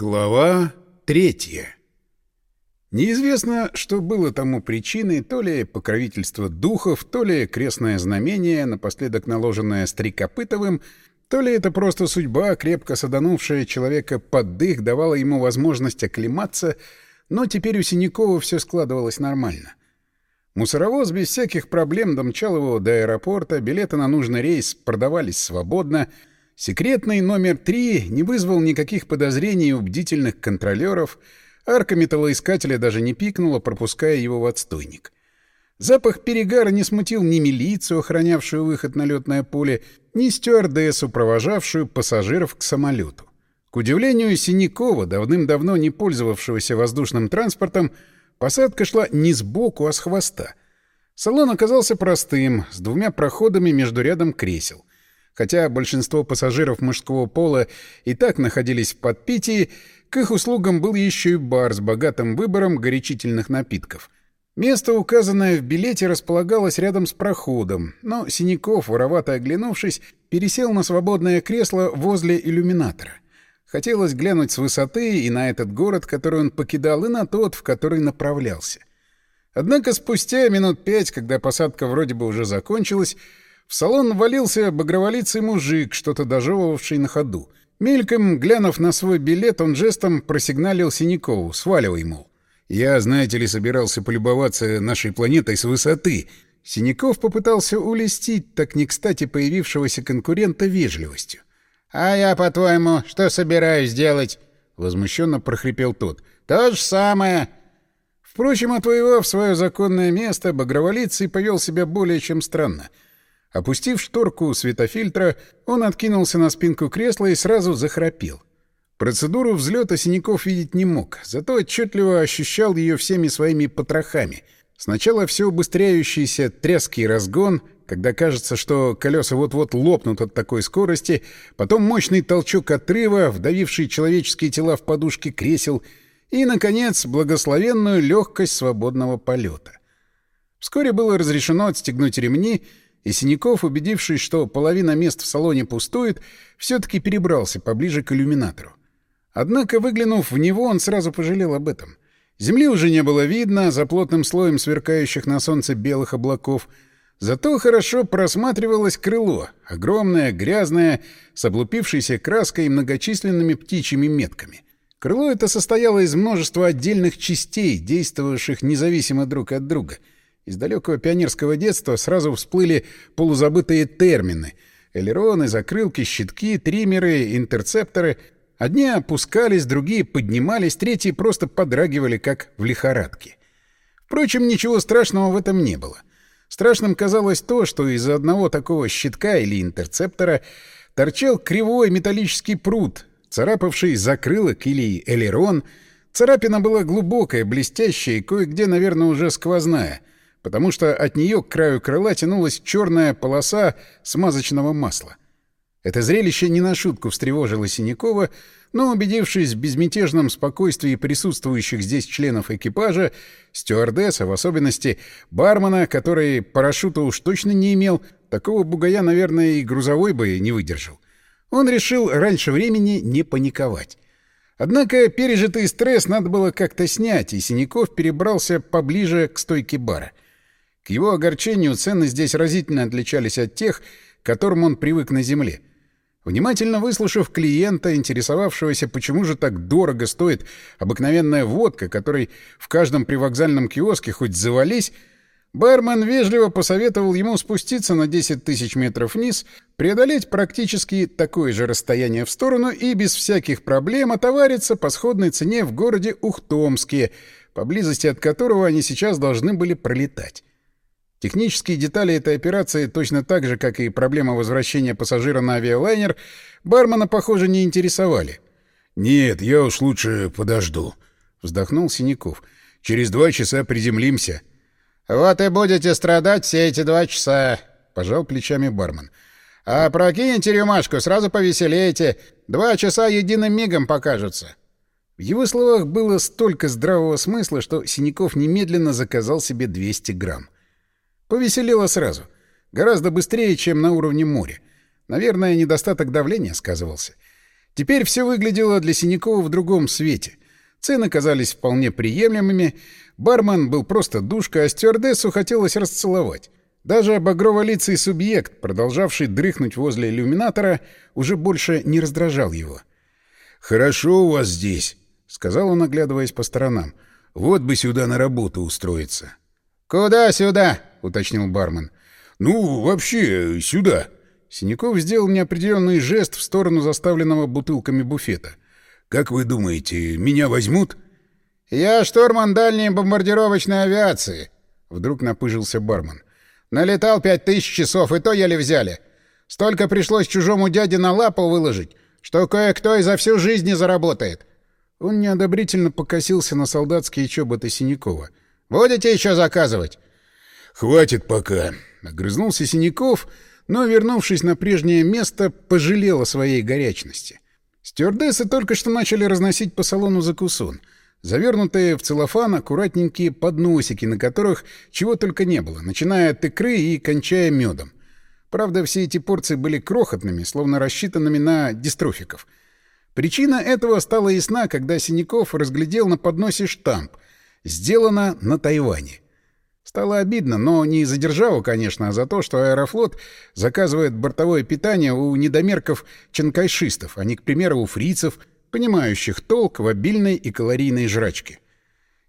Глава третья. Неизвестно, что было тому причиной, то ли покровительство духов, то ли крестное знамение, напоследок наложенное Стрекопытовым, то ли это просто судьба, крепко саданувшая человека под дых, давала ему возможность оклематься, но теперь у Синякова все складывалось нормально. Мусоровоз без всяких проблем домчал его до аэропорта, билеты на нужный рейс продавались свободно — Секретный номер три не вызвал никаких подозрений у бдительных контролеров, арка металлоискателя даже не пикнула, пропуская его в отстойник. Запах перегара не смутил ни милицию, охранявшую выход на летное поле, ни стюардессу, провожавшую пассажиров к самолету. К удивлению Синякова, давным-давно не пользовавшегося воздушным транспортом, посадка шла не сбоку, а с хвоста. Салон оказался простым, с двумя проходами между рядом кресел. Хотя большинство пассажиров мужского пола и так находились в подпитии, к их услугам был еще и бар с богатым выбором горячительных напитков. Место, указанное в билете, располагалось рядом с проходом, но Синяков, воровато оглянувшись, пересел на свободное кресло возле иллюминатора. Хотелось глянуть с высоты и на этот город, который он покидал, и на тот, в который направлялся. Однако спустя минут пять, когда посадка вроде бы уже закончилась, в салон валился багроволицый мужик, что-то дожевывавший на ходу. Мельком, глянув на свой билет, он жестом просигналил Синякову, сваливай, мол. «Я, знаете ли, собирался полюбоваться нашей планетой с высоты». Синяков попытался улестить так не кстати появившегося конкурента вежливостью. «А я, по-твоему, что собираюсь делать?» — возмущенно прохрипел тот. «То же самое». Впрочем, отвоевав свое законное место, Багроволицый повел себя более чем странно — Опустив шторку светофильтра, он откинулся на спинку кресла и сразу захрапел. Процедуру взлета Синяков видеть не мог, зато отчетливо ощущал ее всеми своими потрохами. Сначала все убыстряющийся тряский разгон, когда кажется, что колеса вот-вот лопнут от такой скорости, потом мощный толчок отрыва, вдавивший человеческие тела в подушки кресел, и, наконец, благословенную легкость свободного полета. Вскоре было разрешено отстегнуть ремни — и Синяков, убедившись, что половина мест в салоне пустует, все-таки перебрался поближе к иллюминатору. Однако, выглянув в него, он сразу пожалел об этом. Земли уже не было видно за плотным слоем сверкающих на солнце белых облаков, зато хорошо просматривалось крыло, огромное, грязное, с облупившейся краской и многочисленными птичьими метками. Крыло это состояло из множества отдельных частей, действовавших независимо друг от друга — из далекого пионерского детства сразу всплыли полузабытые термины — элероны, закрылки, щитки, триммеры, интерцепторы. Одни опускались, другие поднимались, третьи просто подрагивали, как в лихорадке. Впрочем, ничего страшного в этом не было. Страшным казалось то, что из-за одного такого щитка или интерцептора торчал кривой металлический пруд, царапавший закрылок или элерон. Царапина была глубокая, блестящая и кое-где, наверное, уже сквозная — потому что от нее к краю крыла тянулась черная полоса смазочного масла. Это зрелище не на шутку встревожило Синякова, но, убедившись в безмятежном спокойствии присутствующих здесь членов экипажа, стюардесса, в особенности бармена, который парашюта уж точно не имел, такого бугая, наверное, и грузовой бы не выдержал. Он решил раньше времени не паниковать. Однако пережитый стресс надо было как-то снять, и Синяков перебрался поближе к стойке бара — к его огорчению цены здесь разительно отличались от тех, к которым он привык на земле. Внимательно выслушав клиента, интересовавшегося, почему же так дорого стоит обыкновенная водка, которой в каждом привокзальном киоске хоть завались, бармен вежливо посоветовал ему спуститься на 10 тысяч метров вниз, преодолеть практически такое же расстояние в сторону и без всяких проблем отовариться по сходной цене в городе Ухтомске, поблизости от которого они сейчас должны были пролетать. Технические детали этой операции, точно так же, как и проблема возвращения пассажира на авиалайнер, бармена, похоже, не интересовали. «Нет, я уж лучше подожду», — вздохнул Синяков. «Через два часа приземлимся». «Вот и будете страдать все эти два часа», — пожал плечами бармен. «А прокиньте рюмашку, сразу повеселеете. Два часа единым мигом покажутся». В его словах было столько здравого смысла, что Синяков немедленно заказал себе 200 грамм. Повеселело сразу. Гораздо быстрее, чем на уровне моря. Наверное, недостаток давления сказывался. Теперь все выглядело для Синякова в другом свете. Цены казались вполне приемлемыми, бармен был просто душка, а стюардессу хотелось расцеловать. Даже багрово-лицый субъект, продолжавший дрыхнуть возле иллюминатора, уже больше не раздражал его. «Хорошо у вас здесь», — сказал он, оглядываясь по сторонам. «Вот бы сюда на работу устроиться». «Куда сюда?» — уточнил бармен. «Ну, вообще, сюда». Синяков сделал неопределенный жест в сторону заставленного бутылками буфета. «Как вы думаете, меня возьмут?» «Я штурман дальней бомбардировочной авиации», — вдруг напыжился бармен. «Налетал пять тысяч часов, и то еле взяли. Столько пришлось чужому дяде на лапу выложить, что кое-кто и за всю жизнь не заработает». Он неодобрительно покосился на солдатские чоботы Синякова. «Будете еще заказывать?» «Хватит пока», — огрызнулся Синяков, но, вернувшись на прежнее место, пожалел о своей горячности. Стюардессы только что начали разносить по салону закусон. Завернутые в целлофан аккуратненькие подносики, на которых чего только не было, начиная от икры и кончая медом. Правда, все эти порции были крохотными, словно рассчитанными на дистрофиков. Причина этого стала ясна, когда Синяков разглядел на подносе штамп «Сделано на Тайване». Стало обидно, но не из-за державу, конечно, а за то, что Аэрофлот заказывает бортовое питание у недомерков-чанкайшистов, а не, к примеру, у фрицев, понимающих толк в обильной и калорийной жрачке.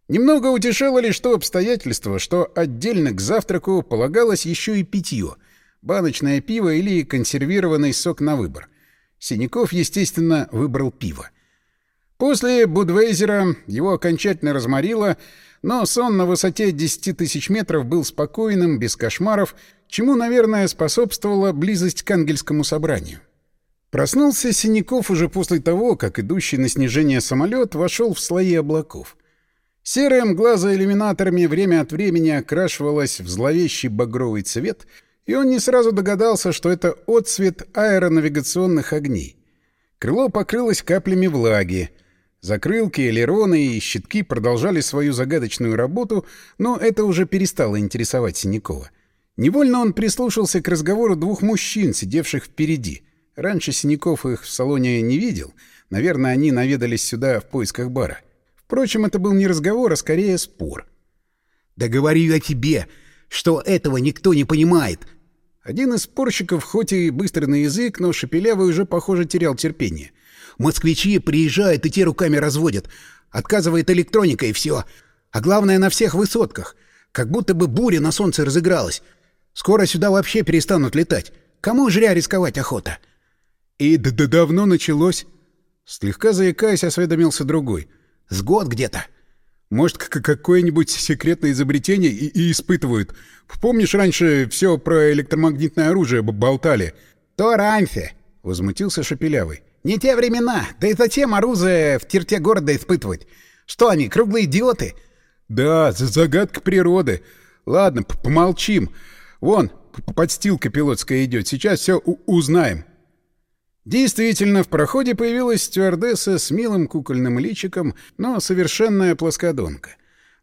Немного утешало лишь то обстоятельство, что отдельно к завтраку полагалось еще и питье — баночное пиво или консервированный сок на выбор. Синяков, естественно, выбрал пиво. После Будвейзера его окончательно разморило — но сон на высоте 10 тысяч метров был спокойным, без кошмаров, чему, наверное, способствовала близость к ангельскому собранию. Проснулся Синяков уже после того, как идущий на снижение самолет вошел в слои облаков. Серая мгла за иллюминаторами время от времени окрашивалась в зловещий багровый цвет, и он не сразу догадался, что это отцвет аэронавигационных огней. Крыло покрылось каплями влаги — Закрылки, элероны и щитки продолжали свою загадочную работу, но это уже перестало интересовать Синякова. Невольно он прислушался к разговору двух мужчин, сидевших впереди. Раньше Синяков их в салоне не видел. Наверное, они наведались сюда в поисках бара. Впрочем, это был не разговор, а скорее спор. «Да говорю я тебе, что этого никто не понимает!» Один из спорщиков, хоть и быстрый на язык, но шепелявый уже, похоже, терял терпение. Москвичи приезжают и те руками разводят. Отказывает электроника и все. А главное, на всех высотках. Как будто бы буря на солнце разыгралась. Скоро сюда вообще перестанут летать. Кому жря рисковать охота? И да, да давно началось. Слегка заикаясь, осведомился другой. С год где-то. Может, какое-нибудь секретное изобретение и, и испытывают. Помнишь, раньше все про электромагнитное оружие болтали? То раньше, возмутился Шепелявый. Не те времена. Да и зачем оружие в черте города испытывать? Что они, круглые идиоты? Да, загадка природы. Ладно, помолчим. Вон, подстилка пилотская идет. Сейчас все узнаем. Действительно, в проходе появилась стюардесса с милым кукольным личиком, но совершенная плоскодонка.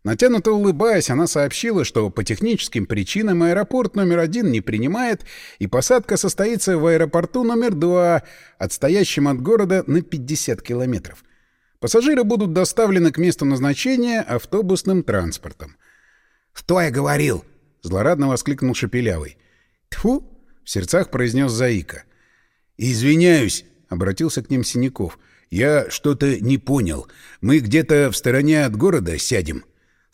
Натянуто улыбаясь, она сообщила, что по техническим причинам аэропорт номер один не принимает, и посадка состоится в аэропорту номер два, отстоящем от города на 50 километров. Пассажиры будут доставлены к месту назначения автобусным транспортом. «Что я говорил?» — злорадно воскликнул Шепелявый. «Тьфу!» — в сердцах произнес Заика. «Извиняюсь», — обратился к ним Синяков. «Я что-то не понял. Мы где-то в стороне от города сядем».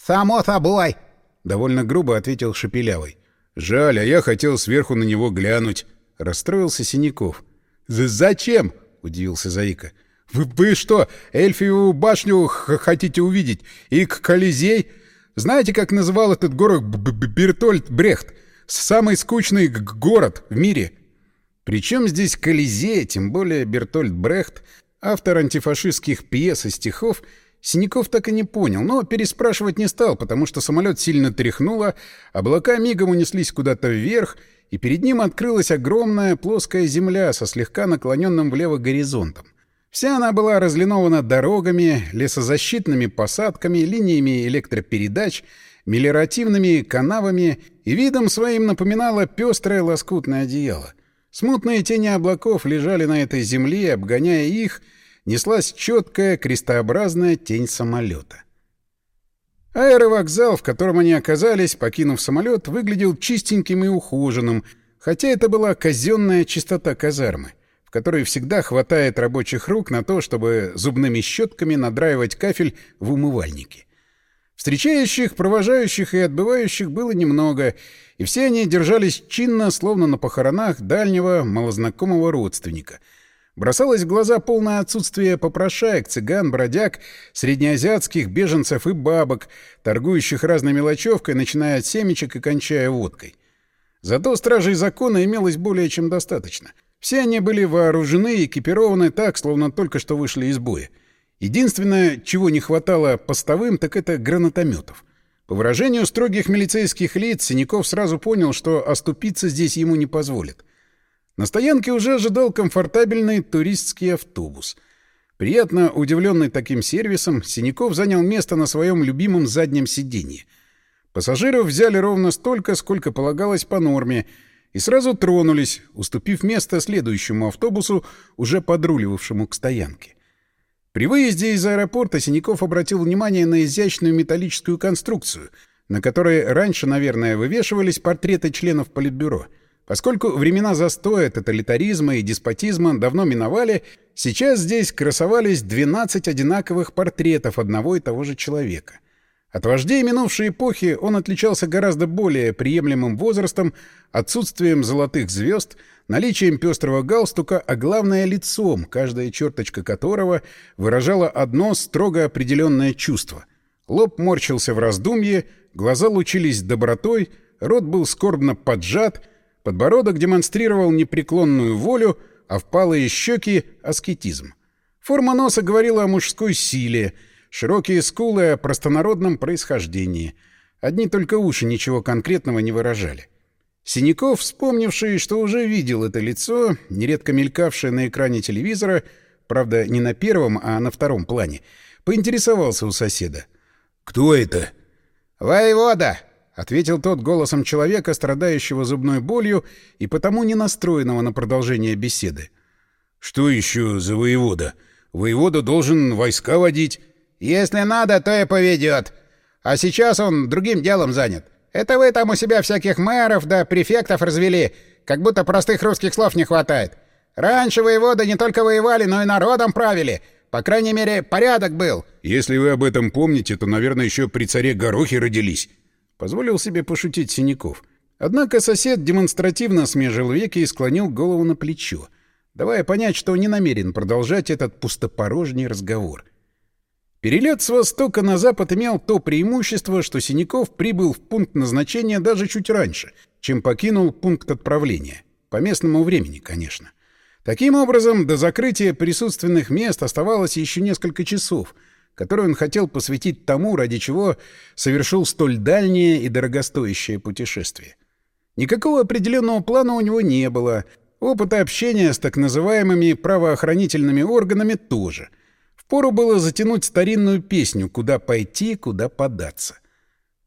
«Само собой!» — довольно грубо ответил Шепелявый. «Жаль, а я хотел сверху на него глянуть». Расстроился Синяков. «Зачем?» — удивился Заика. «Вы, «Вы что, Эльфиеву башню хотите увидеть? И к Колизей? Знаете, как называл этот город Бертольд Брехт? Самый скучный город в мире». Причем здесь Колизей, тем более Бертольд Брехт, автор антифашистских пьес и стихов — Синяков так и не понял, но переспрашивать не стал, потому что самолет сильно тряхнуло, облака мигом унеслись куда-то вверх, и перед ним открылась огромная плоская земля со слегка наклоненным влево горизонтом. Вся она была разлинована дорогами, лесозащитными посадками, линиями электропередач, мелиоративными канавами и видом своим напоминала пестрое лоскутное одеяло. Смутные тени облаков лежали на этой земле, обгоняя их, неслась четкая крестообразная тень самолета. Аэровокзал, в котором они оказались, покинув самолет, выглядел чистеньким и ухоженным, хотя это была казенная чистота казармы, в которой всегда хватает рабочих рук на то, чтобы зубными щетками надраивать кафель в умывальнике. Встречающих, провожающих и отбывающих было немного, и все они держались чинно, словно на похоронах дальнего, малознакомого родственника — Бросалось в глаза полное отсутствие попрошаек, цыган, бродяг, среднеазиатских беженцев и бабок, торгующих разной мелочевкой, начиная от семечек и кончая водкой. Зато стражей закона имелось более чем достаточно. Все они были вооружены и экипированы так, словно только что вышли из боя. Единственное, чего не хватало постовым, так это гранатометов. По выражению строгих милицейских лиц, Синяков сразу понял, что оступиться здесь ему не позволят. На стоянке уже ожидал комфортабельный туристский автобус. Приятно удивленный таким сервисом, Синяков занял место на своем любимом заднем сиденье. Пассажиров взяли ровно столько, сколько полагалось по норме, и сразу тронулись, уступив место следующему автобусу, уже подруливавшему к стоянке. При выезде из аэропорта Синяков обратил внимание на изящную металлическую конструкцию, на которой раньше, наверное, вывешивались портреты членов Политбюро — Поскольку времена застоя, тоталитаризма и деспотизма давно миновали, сейчас здесь красовались 12 одинаковых портретов одного и того же человека. От вождей минувшей эпохи он отличался гораздо более приемлемым возрастом, отсутствием золотых звезд, наличием пестрого галстука, а главное — лицом, каждая черточка которого выражала одно строго определенное чувство. Лоб морщился в раздумье, глаза лучились добротой, рот был скорбно поджат — Подбородок демонстрировал непреклонную волю, а впалые щеки — аскетизм. Форма носа говорила о мужской силе, широкие скулы — о простонародном происхождении. Одни только уши ничего конкретного не выражали. Синяков, вспомнивший, что уже видел это лицо, нередко мелькавшее на экране телевизора, правда, не на первом, а на втором плане, поинтересовался у соседа. «Кто это?» «Воевода!» — ответил тот голосом человека, страдающего зубной болью и потому не настроенного на продолжение беседы. «Что еще за воевода? Воевода должен войска водить». «Если надо, то и поведет. А сейчас он другим делом занят. Это вы там у себя всяких мэров да префектов развели, как будто простых русских слов не хватает. Раньше воеводы не только воевали, но и народом правили. По крайней мере, порядок был». «Если вы об этом помните, то, наверное, еще при царе Горохе родились». Позволил себе пошутить Синяков. Однако сосед демонстративно смежил веки и склонил голову на плечо, давая понять, что не намерен продолжать этот пустопорожний разговор. Перелет с востока на запад имел то преимущество, что Синяков прибыл в пункт назначения даже чуть раньше, чем покинул пункт отправления. По местному времени, конечно. Таким образом, до закрытия присутственных мест оставалось еще несколько часов — который он хотел посвятить тому, ради чего совершил столь дальнее и дорогостоящее путешествие. Никакого определенного плана у него не было. Опыта общения с так называемыми правоохранительными органами тоже. Впору было затянуть старинную песню «Куда пойти, куда податься».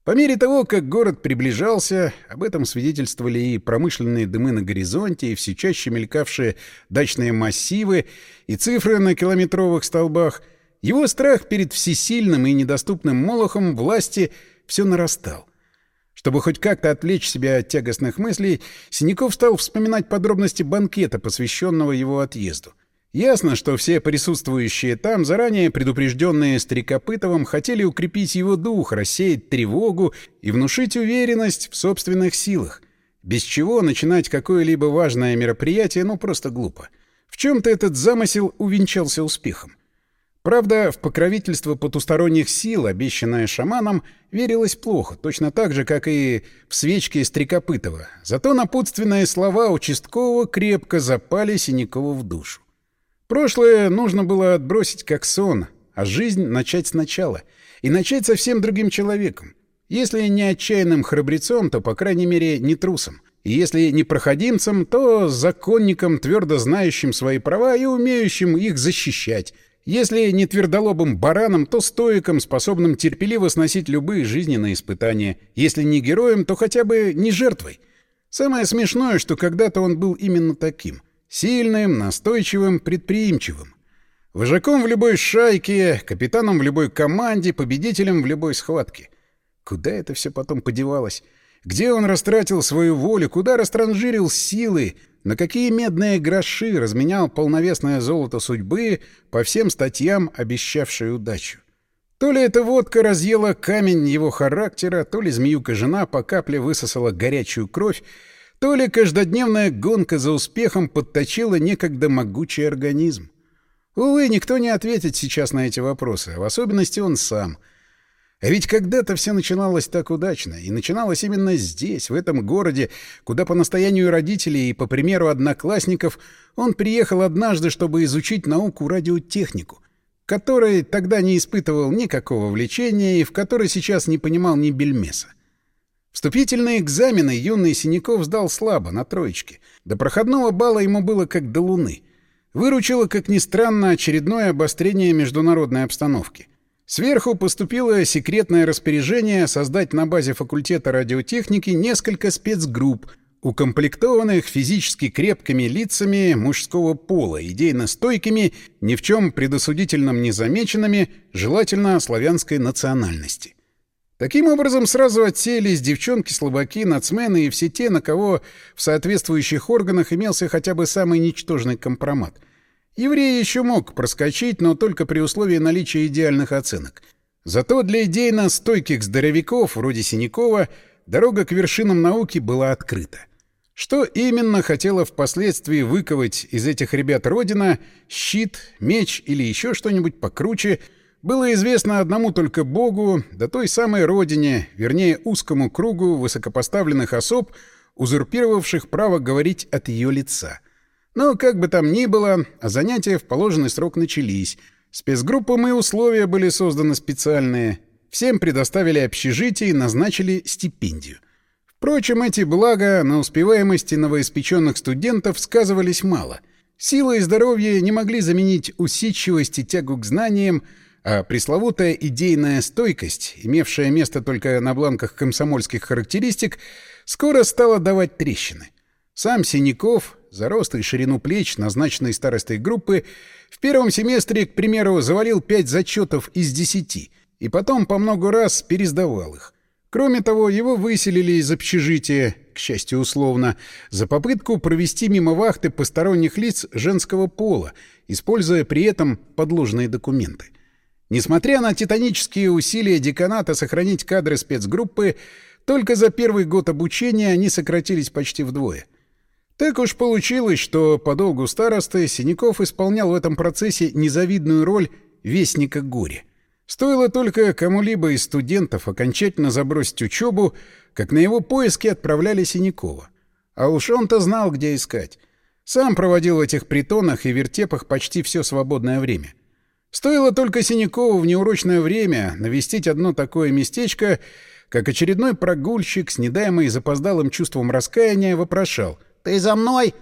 По мере того, как город приближался, об этом свидетельствовали и промышленные дымы на горизонте, и все чаще мелькавшие дачные массивы, и цифры на километровых столбах — его страх перед всесильным и недоступным Молохом власти все нарастал. Чтобы хоть как-то отвлечь себя от тягостных мыслей, Синяков стал вспоминать подробности банкета, посвященного его отъезду. Ясно, что все присутствующие там, заранее предупрежденные Стрекопытовым, хотели укрепить его дух, рассеять тревогу и внушить уверенность в собственных силах, без чего начинать какое-либо важное мероприятие ну просто глупо. В чем-то этот замысел увенчался успехом. Правда, в покровительство потусторонних сил, обещанное шаманом, верилось плохо, точно так же, как и в свечке Стрекопытова. Зато напутственные слова участкового крепко запали Синякову в душу. Прошлое нужно было отбросить как сон, а жизнь начать сначала. И начать совсем другим человеком. Если не отчаянным храбрецом, то, по крайней мере, не трусом. И если не проходимцем, то законником, твердо знающим свои права и умеющим их защищать, если не твердолобым бараном, то стоиком, способным терпеливо сносить любые жизненные испытания. Если не героем, то хотя бы не жертвой. Самое смешное, что когда-то он был именно таким. Сильным, настойчивым, предприимчивым. Вожаком в любой шайке, капитаном в любой команде, победителем в любой схватке. Куда это все потом подевалось? Где он растратил свою волю, куда растранжирил силы, на какие медные гроши разменял полновесное золото судьбы по всем статьям, обещавшей удачу? То ли эта водка разъела камень его характера, то ли змеюка-жена по капле высосала горячую кровь, то ли каждодневная гонка за успехом подточила некогда могучий организм. Увы, никто не ответит сейчас на эти вопросы, в особенности он сам. А ведь когда-то все начиналось так удачно, и начиналось именно здесь, в этом городе, куда по настоянию родителей и по примеру одноклассников он приехал однажды, чтобы изучить науку радиотехнику, которой тогда не испытывал никакого влечения и в которой сейчас не понимал ни бельмеса. Вступительные экзамены юный Синяков сдал слабо, на троечке. До проходного балла ему было как до луны. Выручило, как ни странно, очередное обострение международной обстановки. Сверху поступило секретное распоряжение создать на базе факультета радиотехники несколько спецгрупп — укомплектованных физически крепкими лицами мужского пола, идейно стойкими, ни в чем предосудительном не замеченными, желательно славянской национальности. Таким образом, сразу отсеялись девчонки-слабаки, нацмены и все те, на кого в соответствующих органах имелся хотя бы самый ничтожный компромат. Еврей еще мог проскочить, но только при условии наличия идеальных оценок. Зато для идейно стойких здоровяков, вроде Синякова, дорога к вершинам науки была открыта. Что именно хотела впоследствии выковать из этих ребят Родина, щит, меч или еще что-нибудь покруче, было известно одному только Богу, да той самой Родине, вернее узкому кругу высокопоставленных особ, узурпировавших право говорить от ее лица. Но как бы там ни было, занятия в положенный срок начались. Спецгруппам и условия были созданы специальные. Всем предоставили общежитие и назначили стипендию. Впрочем, эти блага на успеваемости новоиспеченных студентов сказывались мало. Сила и здоровье не могли заменить усидчивость и тягу к знаниям, а пресловутая идейная стойкость, имевшая место только на бланках комсомольских характеристик, скоро стала давать трещины. Сам Синяков, за рост и ширину плеч, назначенный старостой группы, в первом семестре, к примеру, завалил пять зачетов из десяти и потом по много раз пересдавал их. Кроме того, его выселили из общежития, к счастью, условно, за попытку провести мимо вахты посторонних лиц женского пола, используя при этом подложные документы. Несмотря на титанические усилия деканата сохранить кадры спецгруппы, только за первый год обучения они сократились почти вдвое. Так уж получилось, что по долгу старосты Синяков исполнял в этом процессе незавидную роль вестника горя — Стоило только кому-либо из студентов окончательно забросить учебу, как на его поиски отправляли Синякова. А уж он-то знал, где искать. Сам проводил в этих притонах и вертепах почти все свободное время. Стоило только Синякову в неурочное время навестить одно такое местечко, как очередной прогульщик с недаемой запоздалым чувством раскаяния вопрошал. «Ты за мной?»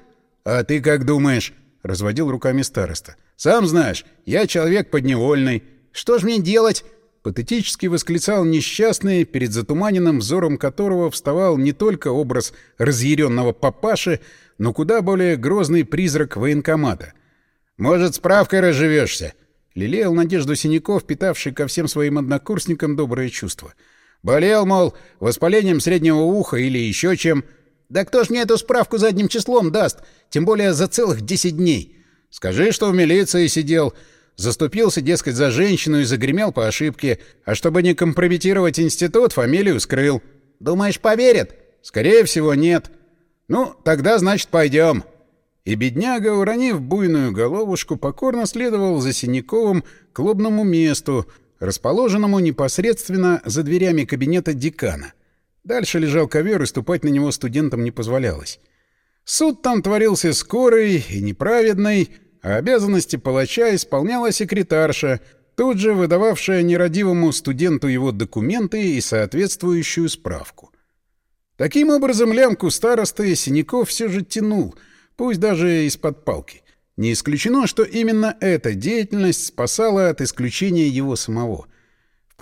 «А ты как думаешь?» — разводил руками староста. «Сам знаешь, я человек подневольный». Что ж мне делать?» — патетически восклицал несчастный, перед затуманенным взором которого вставал не только образ разъяренного папаши, но куда более грозный призрак военкомата. «Может, справкой разживешься?» — лелеял надежду Синяков, питавший ко всем своим однокурсникам доброе чувство. «Болел, мол, воспалением среднего уха или еще чем...» «Да кто ж мне эту справку задним числом даст? Тем более за целых десять дней. Скажи, что в милиции сидел. Заступился, дескать, за женщину и загремел по ошибке, а чтобы не компрометировать институт, фамилию скрыл. Думаешь, поверят? Скорее всего, нет. Ну, тогда, значит, пойдем. И бедняга, уронив буйную головушку, покорно следовал за Синяковым к лобному месту, расположенному непосредственно за дверями кабинета декана. Дальше лежал ковер, и ступать на него студентам не позволялось. Суд там творился скорый и неправедный, а обязанности палача исполняла секретарша, тут же выдававшая нерадивому студенту его документы и соответствующую справку. Таким образом, лямку старосты Синяков все же тянул, пусть даже из-под палки. Не исключено, что именно эта деятельность спасала от исключения его самого.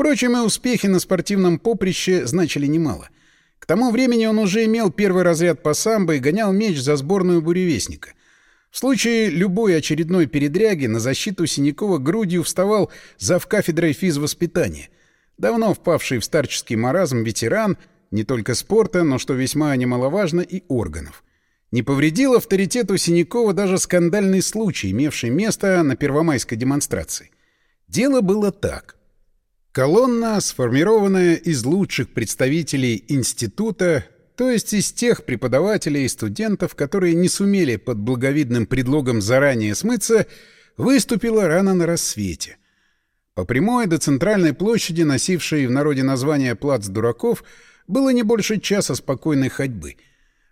Впрочем, и успехи на спортивном поприще значили немало. К тому времени он уже имел первый разряд по самбо и гонял меч за сборную буревестника. В случае любой очередной передряги на защиту Синякова грудью вставал зав кафедрой физвоспитания. Давно впавший в старческий маразм ветеран не только спорта, но, что весьма немаловажно, и органов. Не повредил авторитету Синякова даже скандальный случай, имевший место на первомайской демонстрации. Дело было так. Колонна, сформированная из лучших представителей института, то есть из тех преподавателей и студентов, которые не сумели под благовидным предлогом заранее смыться, выступила рано на рассвете. По прямой до центральной площади, носившей в народе название «Плац дураков», было не больше часа спокойной ходьбы.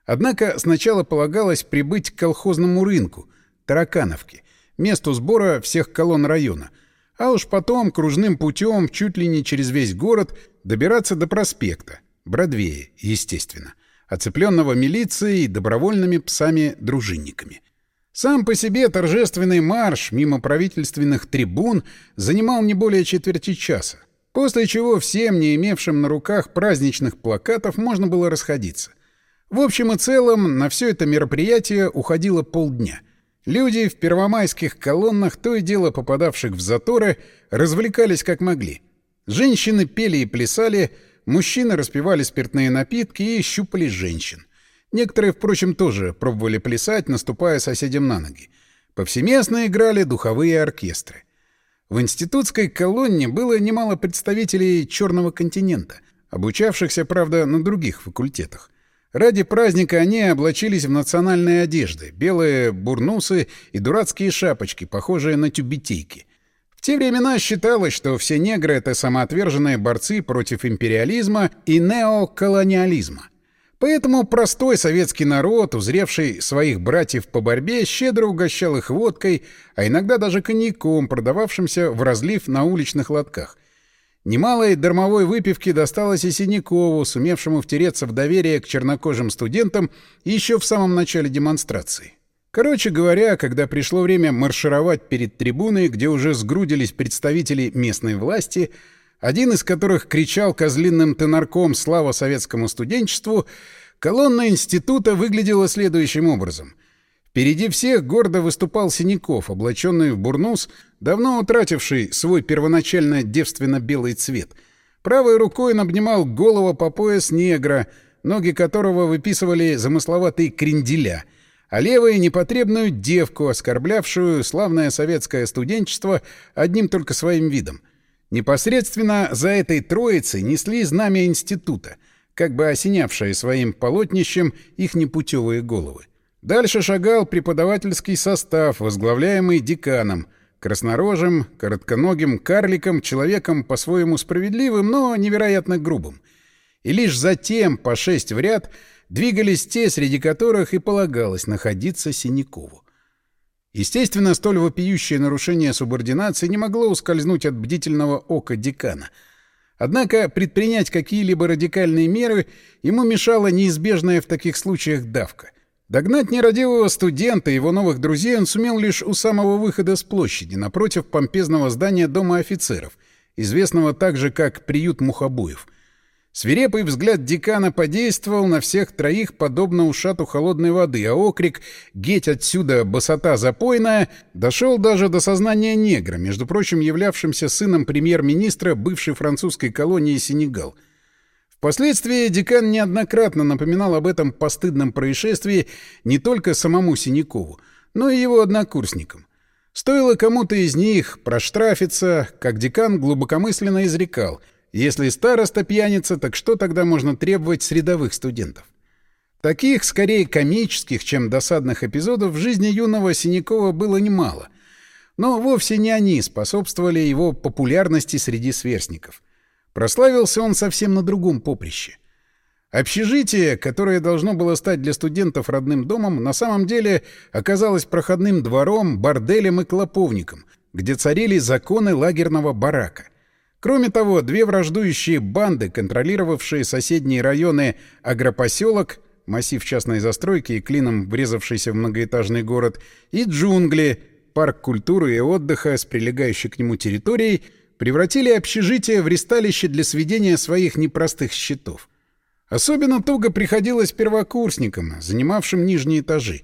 Однако сначала полагалось прибыть к колхозному рынку, Таракановке, месту сбора всех колонн района — а уж потом кружным путем чуть ли не через весь город добираться до проспекта, Бродвея, естественно, оцепленного милицией и добровольными псами-дружинниками. Сам по себе торжественный марш мимо правительственных трибун занимал не более четверти часа, после чего всем, не имевшим на руках праздничных плакатов, можно было расходиться. В общем и целом, на все это мероприятие уходило полдня — Люди в первомайских колоннах, то и дело попадавших в заторы, развлекались как могли. Женщины пели и плясали, мужчины распивали спиртные напитки и щупали женщин. Некоторые, впрочем, тоже пробовали плясать, наступая соседям на ноги. Повсеместно играли духовые оркестры. В институтской колонне было немало представителей Черного континента, обучавшихся, правда, на других факультетах. Ради праздника они облачились в национальные одежды, белые бурнусы и дурацкие шапочки, похожие на тюбетейки. В те времена считалось, что все негры — это самоотверженные борцы против империализма и неоколониализма. Поэтому простой советский народ, узревший своих братьев по борьбе, щедро угощал их водкой, а иногда даже коньяком, продававшимся в разлив на уличных лотках — Немалой дармовой выпивки досталось и Синякову, сумевшему втереться в доверие к чернокожим студентам еще в самом начале демонстрации. Короче говоря, когда пришло время маршировать перед трибуной, где уже сгрудились представители местной власти, один из которых кричал козлиным тенарком «Слава советскому студенчеству», колонна института выглядела следующим образом. Впереди всех гордо выступал Синяков, облаченный в бурнус, давно утративший свой первоначально девственно-белый цвет. Правой рукой он обнимал голову по пояс негра, ноги которого выписывали замысловатые кренделя, а левой — непотребную девку, оскорблявшую славное советское студенчество одним только своим видом. Непосредственно за этой троицей несли знамя института, как бы осенявшее своим полотнищем их непутевые головы. Дальше шагал преподавательский состав, возглавляемый деканом, краснорожим, коротконогим карликом, человеком по-своему справедливым, но невероятно грубым. И лишь затем, по шесть в ряд, двигались те, среди которых и полагалось находиться Синякову. Естественно, столь вопиющее нарушение субординации не могло ускользнуть от бдительного ока декана. Однако предпринять какие-либо радикальные меры ему мешала неизбежная в таких случаях давка — Догнать нерадивого студента и его новых друзей он сумел лишь у самого выхода с площади, напротив помпезного здания Дома офицеров, известного также как «Приют Мухобуев». Свирепый взгляд декана подействовал на всех троих подобно ушату холодной воды, а окрик «Геть отсюда, босота запойная!» дошел даже до сознания негра, между прочим, являвшимся сыном премьер-министра бывшей французской колонии Сенегал — Впоследствии декан неоднократно напоминал об этом постыдном происшествии не только самому Синякову, но и его однокурсникам. Стоило кому-то из них проштрафиться, как декан глубокомысленно изрекал, если староста пьяница, так что тогда можно требовать с рядовых студентов? Таких, скорее комических, чем досадных эпизодов в жизни юного Синякова было немало. Но вовсе не они способствовали его популярности среди сверстников — Прославился он совсем на другом поприще. Общежитие, которое должно было стать для студентов родным домом, на самом деле оказалось проходным двором, борделем и клоповником, где царили законы лагерного барака. Кроме того, две враждующие банды, контролировавшие соседние районы агропоселок, массив частной застройки и клином врезавшийся в многоэтажный город, и джунгли, парк культуры и отдыха с прилегающей к нему территорией — превратили общежитие в ристалище для сведения своих непростых счетов. Особенно туго приходилось первокурсникам, занимавшим нижние этажи.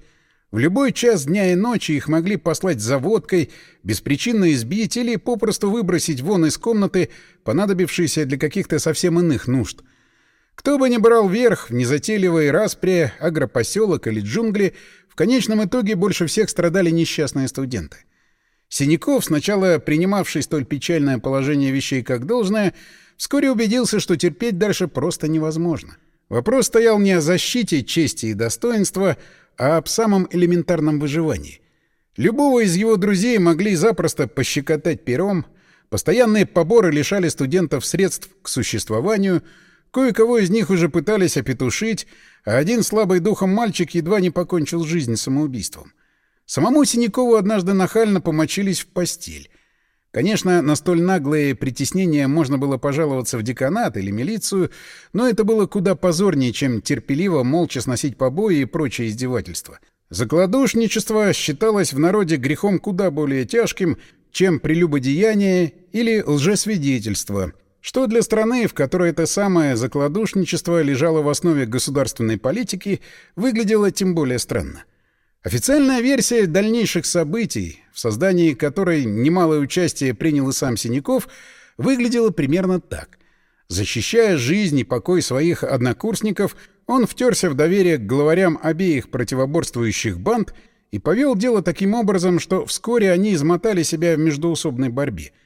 В любой час дня и ночи их могли послать за водкой, беспричинно избить или попросту выбросить вон из комнаты, понадобившиеся для каких-то совсем иных нужд. Кто бы ни брал верх в незатейливой распре, агропоселок или джунгли, в конечном итоге больше всех страдали несчастные студенты. Синяков, сначала принимавший столь печальное положение вещей как должное, вскоре убедился, что терпеть дальше просто невозможно. Вопрос стоял не о защите чести и достоинства, а об самом элементарном выживании. Любого из его друзей могли запросто пощекотать пером, постоянные поборы лишали студентов средств к существованию, кое-кого из них уже пытались опетушить, а один слабый духом мальчик едва не покончил жизнь самоубийством. Самому Синякову однажды нахально помочились в постель. Конечно, на столь наглые притеснения можно было пожаловаться в деканат или милицию, но это было куда позорнее, чем терпеливо молча сносить побои и прочие издевательства. Закладушничество считалось в народе грехом куда более тяжким, чем прелюбодеяние или лжесвидетельство, что для страны, в которой это самое закладушничество лежало в основе государственной политики, выглядело тем более странно. Официальная версия дальнейших событий, в создании которой немалое участие принял и сам Синяков, выглядела примерно так. Защищая жизнь и покой своих однокурсников, он втерся в доверие к главарям обеих противоборствующих банд и повел дело таким образом, что вскоре они измотали себя в междоусобной борьбе —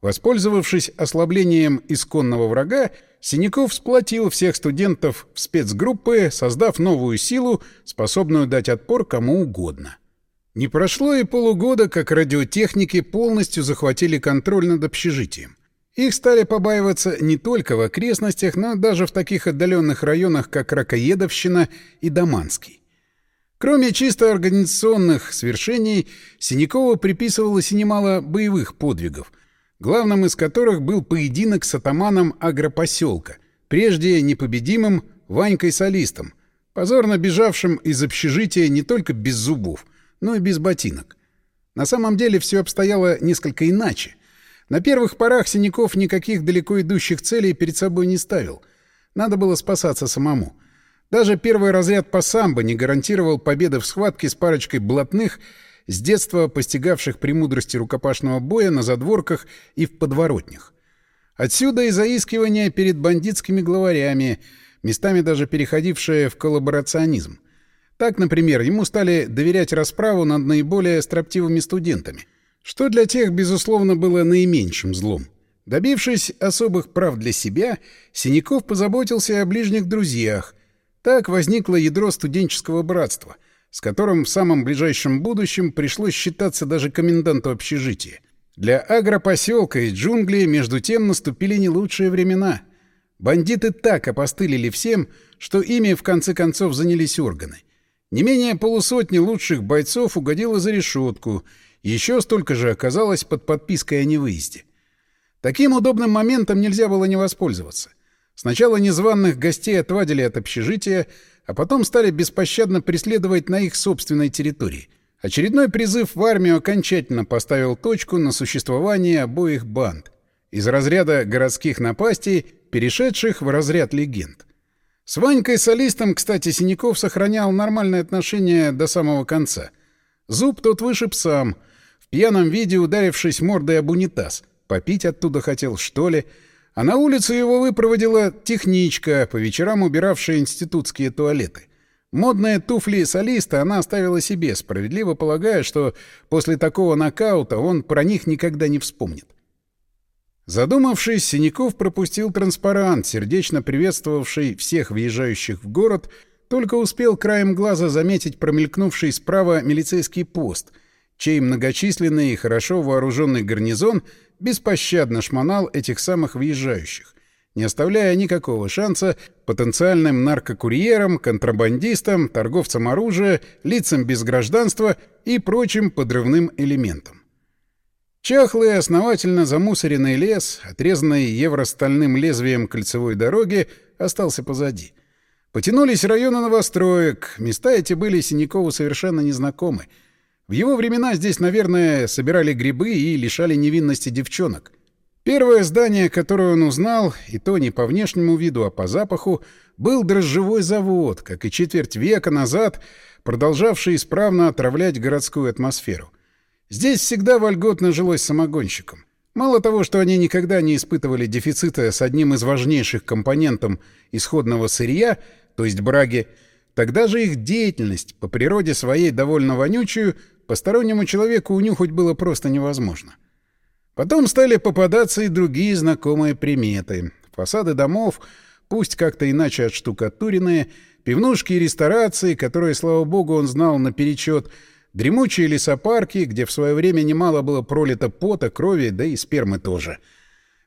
Воспользовавшись ослаблением исконного врага, Синяков сплотил всех студентов в спецгруппы, создав новую силу, способную дать отпор кому угодно. Не прошло и полугода, как радиотехники полностью захватили контроль над общежитием. Их стали побаиваться не только в окрестностях, но даже в таких отдаленных районах, как Ракоедовщина и Даманский. Кроме чисто организационных свершений, Синякову приписывалось и немало боевых подвигов — главным из которых был поединок с атаманом агропоселка, прежде непобедимым Ванькой-солистом, позорно бежавшим из общежития не только без зубов, но и без ботинок. На самом деле все обстояло несколько иначе. На первых порах Синяков никаких далеко идущих целей перед собой не ставил. Надо было спасаться самому. Даже первый разряд по самбо не гарантировал победы в схватке с парочкой блатных с детства постигавших премудрости рукопашного боя на задворках и в подворотнях. Отсюда и заискивание перед бандитскими главарями, местами даже переходившее в коллаборационизм. Так, например, ему стали доверять расправу над наиболее строптивыми студентами, что для тех, безусловно, было наименьшим злом. Добившись особых прав для себя, Синяков позаботился о ближних друзьях. Так возникло ядро студенческого братства — с которым в самом ближайшем будущем пришлось считаться даже коменданту общежития. Для агропоселка и джунглей между тем наступили не лучшие времена. Бандиты так опостылили всем, что ими в конце концов занялись органы. Не менее полусотни лучших бойцов угодило за решетку, еще столько же оказалось под подпиской о невыезде. Таким удобным моментом нельзя было не воспользоваться. Сначала незваных гостей отвадили от общежития, а потом стали беспощадно преследовать на их собственной территории. Очередной призыв в армию окончательно поставил точку на существовании обоих банд, из разряда городских напастей, перешедших в разряд легенд. С Ванькой-солистом, кстати, Синяков сохранял нормальные отношения до самого конца. Зуб тот вышиб сам, в пьяном виде ударившись мордой об унитаз. Попить оттуда хотел, что ли — а на улицу его выпроводила техничка, по вечерам убиравшая институтские туалеты. Модные туфли солиста она оставила себе, справедливо полагая, что после такого нокаута он про них никогда не вспомнит. Задумавшись, Синяков пропустил транспарант, сердечно приветствовавший всех въезжающих в город, только успел краем глаза заметить промелькнувший справа милицейский пост, чей многочисленный и хорошо вооруженный гарнизон — беспощадно шмонал этих самых въезжающих, не оставляя никакого шанса потенциальным наркокурьерам, контрабандистам, торговцам оружия, лицам без гражданства и прочим подрывным элементам. Чахлый, основательно замусоренный лес, отрезанный евростальным лезвием кольцевой дороги, остался позади. Потянулись районы новостроек, места эти были Синякову совершенно незнакомы — в его времена здесь, наверное, собирали грибы и лишали невинности девчонок. Первое здание, которое он узнал, и то не по внешнему виду, а по запаху, был дрожжевой завод, как и четверть века назад, продолжавший исправно отравлять городскую атмосферу. Здесь всегда вольготно жилось самогонщикам. Мало того, что они никогда не испытывали дефицита с одним из важнейших компонентов исходного сырья, то есть браги, тогда же их деятельность, по природе своей довольно вонючую, постороннему человеку унюхать было просто невозможно. Потом стали попадаться и другие знакомые приметы. Фасады домов, пусть как-то иначе отштукатуренные, пивнушки и ресторации, которые, слава богу, он знал наперечет — Дремучие лесопарки, где в свое время немало было пролито пота, крови, да и спермы тоже.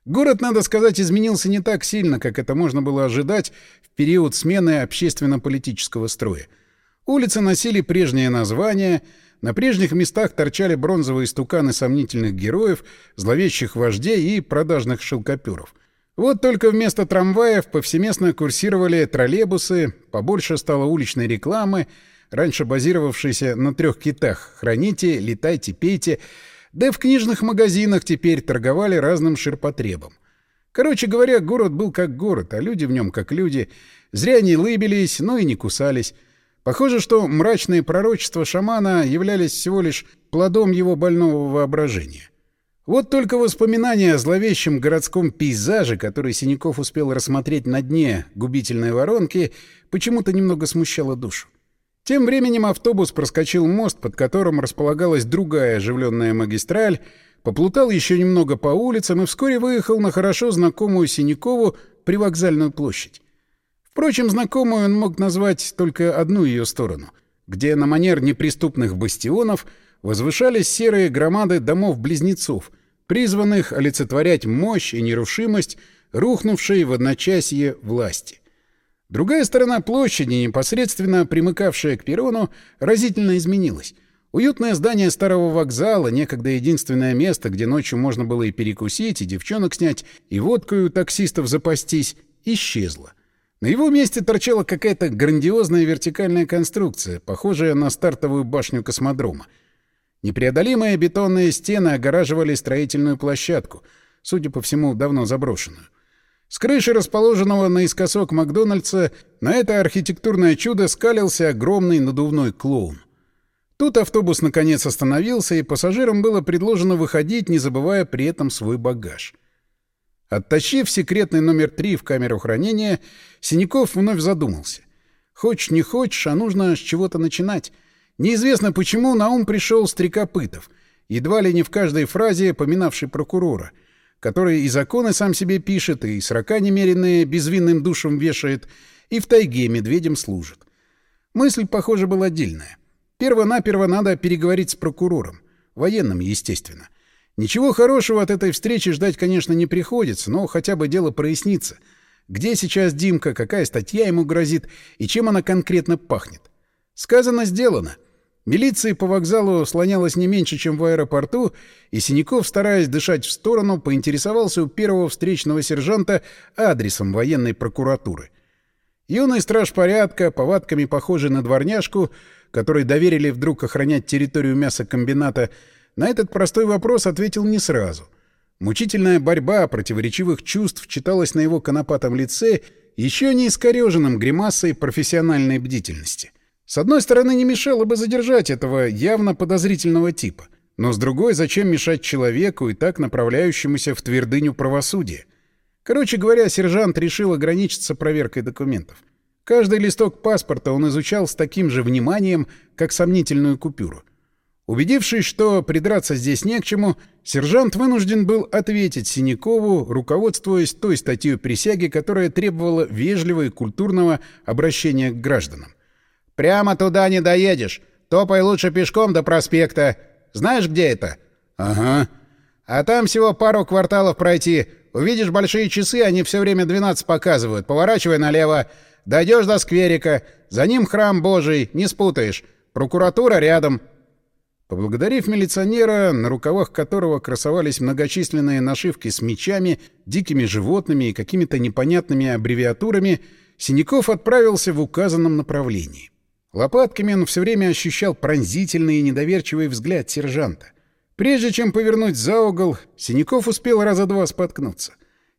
Город, надо сказать, изменился не так сильно, как это можно было ожидать в период смены общественно-политического строя. Улицы носили прежнее название, на прежних местах торчали бронзовые стуканы сомнительных героев, зловещих вождей и продажных шелкоперов. Вот только вместо трамваев повсеместно курсировали троллейбусы, побольше стало уличной рекламы, раньше базировавшийся на трех китах «Храните», «Летайте», «Пейте», да в книжных магазинах теперь торговали разным ширпотребом. Короче говоря, город был как город, а люди в нем как люди. Зря не лыбились, но и не кусались. Похоже, что мрачные пророчества шамана являлись всего лишь плодом его больного воображения. Вот только воспоминания о зловещем городском пейзаже, который Синяков успел рассмотреть на дне губительной воронки, почему-то немного смущало душу. Тем временем автобус проскочил мост, под которым располагалась другая оживленная магистраль, поплутал еще немного по улицам и вскоре выехал на хорошо знакомую Синякову привокзальную площадь. Впрочем, знакомую он мог назвать только одну ее сторону, где на манер неприступных бастионов возвышались серые громады домов-близнецов, призванных олицетворять мощь и нерушимость рухнувшей в одночасье власти. Другая сторона площади, непосредственно примыкавшая к перрону, разительно изменилась. Уютное здание старого вокзала, некогда единственное место, где ночью можно было и перекусить, и девчонок снять, и водкой у таксистов запастись, исчезло. На его месте торчала какая-то грандиозная вертикальная конструкция, похожая на стартовую башню космодрома. Непреодолимые бетонные стены огораживали строительную площадку, судя по всему, давно заброшенную. С крыши расположенного наискосок Макдональдса на это архитектурное чудо скалился огромный надувной клоун. Тут автобус наконец остановился, и пассажирам было предложено выходить, не забывая при этом свой багаж. Оттащив секретный номер три в камеру хранения, Синяков вновь задумался. Хочешь не хочешь, а нужно с чего-то начинать. Неизвестно почему на ум пришел Стрекопытов, едва ли не в каждой фразе поминавший прокурора — который и законы сам себе пишет, и срока немеренные безвинным душам вешает, и в тайге медведем служит. Мысль, похоже, была отдельная. Перво-наперво надо переговорить с прокурором. Военным, естественно. Ничего хорошего от этой встречи ждать, конечно, не приходится, но хотя бы дело прояснится. Где сейчас Димка, какая статья ему грозит и чем она конкретно пахнет. Сказано, сделано. Милиции по вокзалу слонялось не меньше, чем в аэропорту, и Синяков, стараясь дышать в сторону, поинтересовался у первого встречного сержанта адресом военной прокуратуры. Юный страж порядка, повадками похожий на дворняжку, который доверили вдруг охранять территорию мясокомбината, на этот простой вопрос ответил не сразу. Мучительная борьба противоречивых чувств читалась на его конопатом лице еще не искореженным гримасой профессиональной бдительности — с одной стороны, не мешало бы задержать этого явно подозрительного типа. Но с другой, зачем мешать человеку и так направляющемуся в твердыню правосудия? Короче говоря, сержант решил ограничиться проверкой документов. Каждый листок паспорта он изучал с таким же вниманием, как сомнительную купюру. Убедившись, что придраться здесь не к чему, сержант вынужден был ответить Синякову, руководствуясь той статьей присяги, которая требовала вежливого и культурного обращения к гражданам. Прямо туда не доедешь. Топай лучше пешком до проспекта. Знаешь, где это? Ага. А там всего пару кварталов пройти. Увидишь большие часы, они все время 12 показывают. Поворачивай налево. Дойдешь до скверика. За ним храм Божий, не спутаешь. Прокуратура рядом. Поблагодарив милиционера, на рукавах которого красовались многочисленные нашивки с мечами, дикими животными и какими-то непонятными аббревиатурами, Синяков отправился в указанном направлении. Лопатками он все время ощущал пронзительный и недоверчивый взгляд сержанта. Прежде чем повернуть за угол, Синяков успел раза два споткнуться.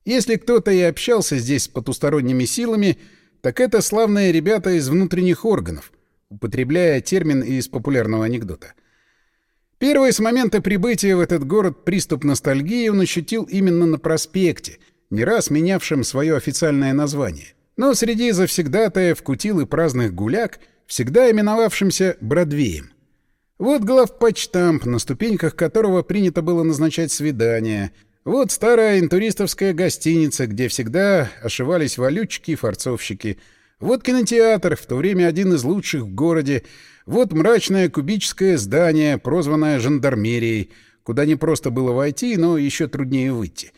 Если кто-то и общался здесь с потусторонними силами, так это славные ребята из внутренних органов, употребляя термин из популярного анекдота. Первый с момента прибытия в этот город приступ ностальгии он ощутил именно на проспекте, не раз менявшем свое официальное название. Но среди завсегдатаев, кутил и праздных гуляк, всегда именовавшимся Бродвеем. Вот главпочтамп, на ступеньках которого принято было назначать свидания. Вот старая интуристовская гостиница, где всегда ошивались валютчики и форцовщики. Вот кинотеатр, в то время один из лучших в городе. Вот мрачное кубическое здание, прозванное жандармерией, куда не просто было войти, но еще труднее выйти.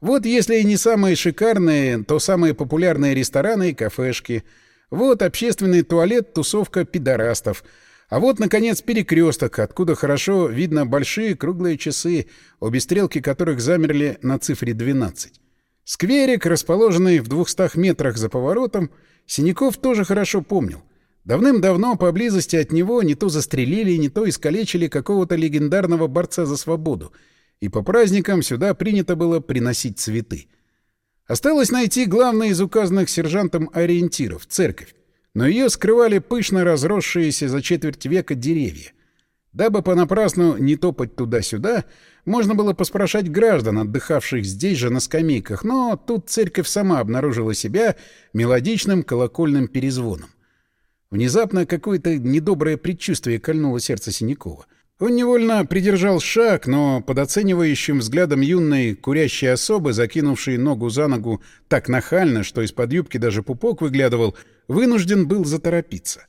Вот если и не самые шикарные, то самые популярные рестораны и кафешки. Вот общественный туалет, тусовка пидорастов — а вот, наконец, перекресток, откуда хорошо видно большие круглые часы, обе стрелки которых замерли на цифре 12. Скверик, расположенный в двухстах метрах за поворотом, Синяков тоже хорошо помнил. Давным-давно поблизости от него не то застрелили, не то искалечили какого-то легендарного борца за свободу, и по праздникам сюда принято было приносить цветы. Осталось найти главный из указанных сержантом ориентиров — церковь но ее скрывали пышно разросшиеся за четверть века деревья. Дабы понапрасну не топать туда-сюда, можно было поспрашать граждан, отдыхавших здесь же на скамейках, но тут церковь сама обнаружила себя мелодичным колокольным перезвоном. Внезапно какое-то недоброе предчувствие кольнуло сердце Синякова. Он невольно придержал шаг, но под оценивающим взглядом юной курящей особы, закинувшей ногу за ногу так нахально, что из-под юбки даже пупок выглядывал, вынужден был заторопиться.